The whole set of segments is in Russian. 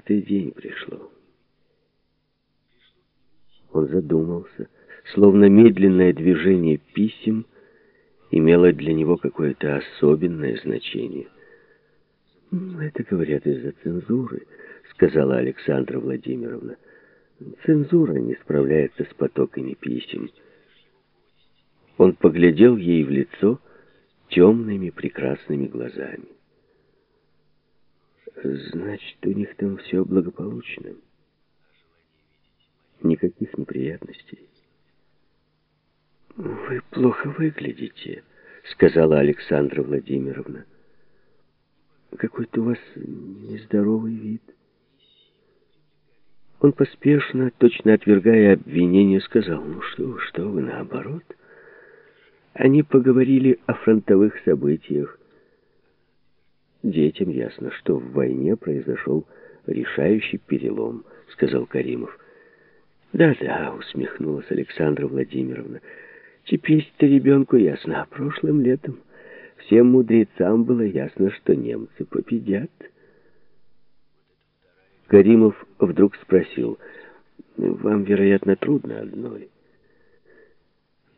девятый день пришло. Он задумался, словно медленное движение писем имело для него какое-то особенное значение. «Это, говорят, из-за цензуры», — сказала Александра Владимировна. «Цензура не справляется с потоками писем». Он поглядел ей в лицо темными прекрасными глазами. «Значит, у них там все благополучно. Никаких неприятностей». «Вы плохо выглядите», — сказала Александра Владимировна. «Какой-то у вас нездоровый вид». Он поспешно, точно отвергая обвинение, сказал, «Ну что, что вы, наоборот». Они поговорили о фронтовых событиях. «Детям ясно, что в войне произошел решающий перелом», — сказал Каримов. «Да-да», — усмехнулась Александра Владимировна, — Теперь-то ребенку ясно, а прошлым летом всем мудрецам было ясно, что немцы победят. Каримов вдруг спросил, «Вам, вероятно, трудно одной.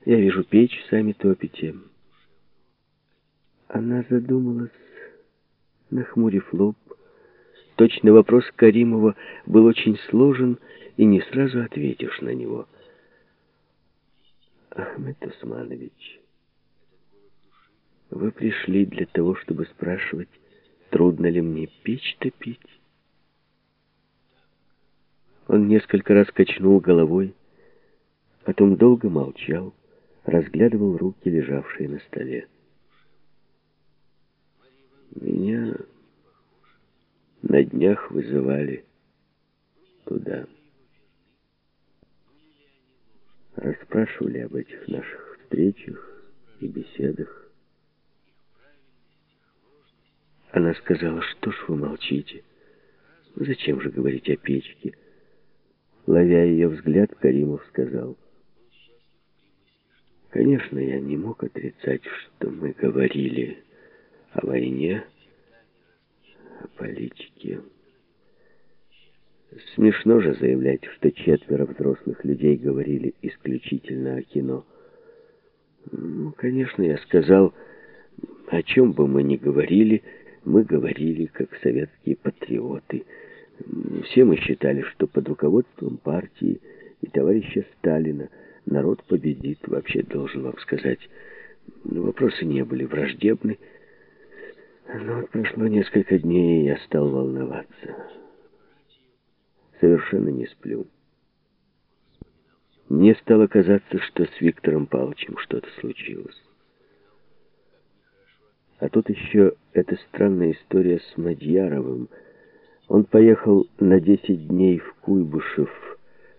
Я вижу печь, сами топите». Она задумалась, нахмурив лоб. Точно вопрос Каримова был очень сложен, и не сразу ответишь на него — Ахмед Усманович, вы пришли для того, чтобы спрашивать, трудно ли мне печь топить? Он несколько раз качнул головой, потом долго молчал, разглядывал руки, лежавшие на столе. На днях вызывали туда расспрашивали об этих наших встречах и беседах. Она сказала, что ж вы молчите? Зачем же говорить о печке? Ловя ее взгляд, Каримов сказал, Конечно, я не мог отрицать, что мы говорили о войне, о политике. Смешно же заявлять, что четверо взрослых людей говорили исключительно о кино. Ну, конечно, я сказал, о чем бы мы ни говорили, мы говорили как советские патриоты. Все мы считали, что под руководством партии и товарища Сталина народ победит. Вообще, должен вам сказать, вопросы не были враждебны. Но прошло несколько дней, и я стал волноваться совершенно не сплю. Мне стало казаться, что с Виктором Павловичем что-то случилось. А тут еще эта странная история с Мадьяровым. Он поехал на 10 дней в Куйбышев,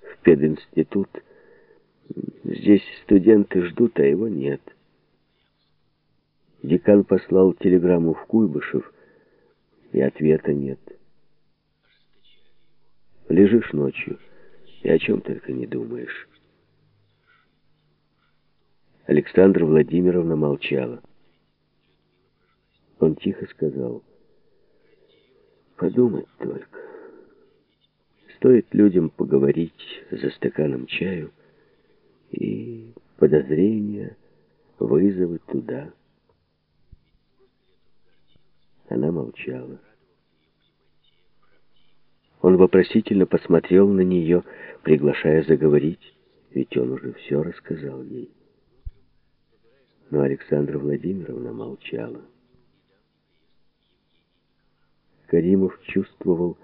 в пединститут. Здесь студенты ждут, а его нет. Декан послал телеграмму в Куйбышев, и ответа нет. Лежишь ночью и о чем только не думаешь. Александра Владимировна молчала. Он тихо сказал, «Подумать только. Стоит людям поговорить за стаканом чаю, и подозрения, вызовы туда». Она молчала. Он вопросительно посмотрел на нее, приглашая заговорить, ведь он уже все рассказал ей. Но Александра Владимировна молчала. Каримов чувствовал,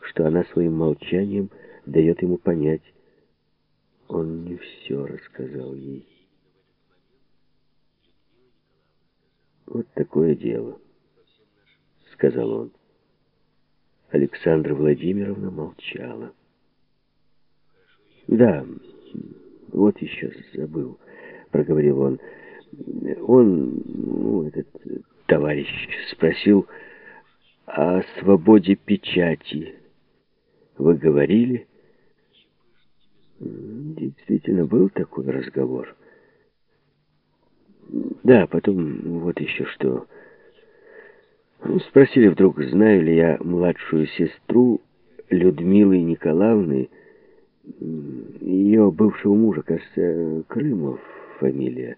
что она своим молчанием дает ему понять, он не все рассказал ей. «Вот такое дело», — сказал он. Александра Владимировна молчала. «Да, вот еще забыл», — проговорил он. «Он, ну, этот товарищ, спросил о свободе печати. Вы говорили?» «Действительно, был такой разговор». «Да, потом вот еще что...» Спросили вдруг, знаю ли я младшую сестру Людмилы Николаевны, ее бывшего мужа, кажется, Крымов фамилия,